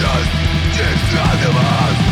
Just, just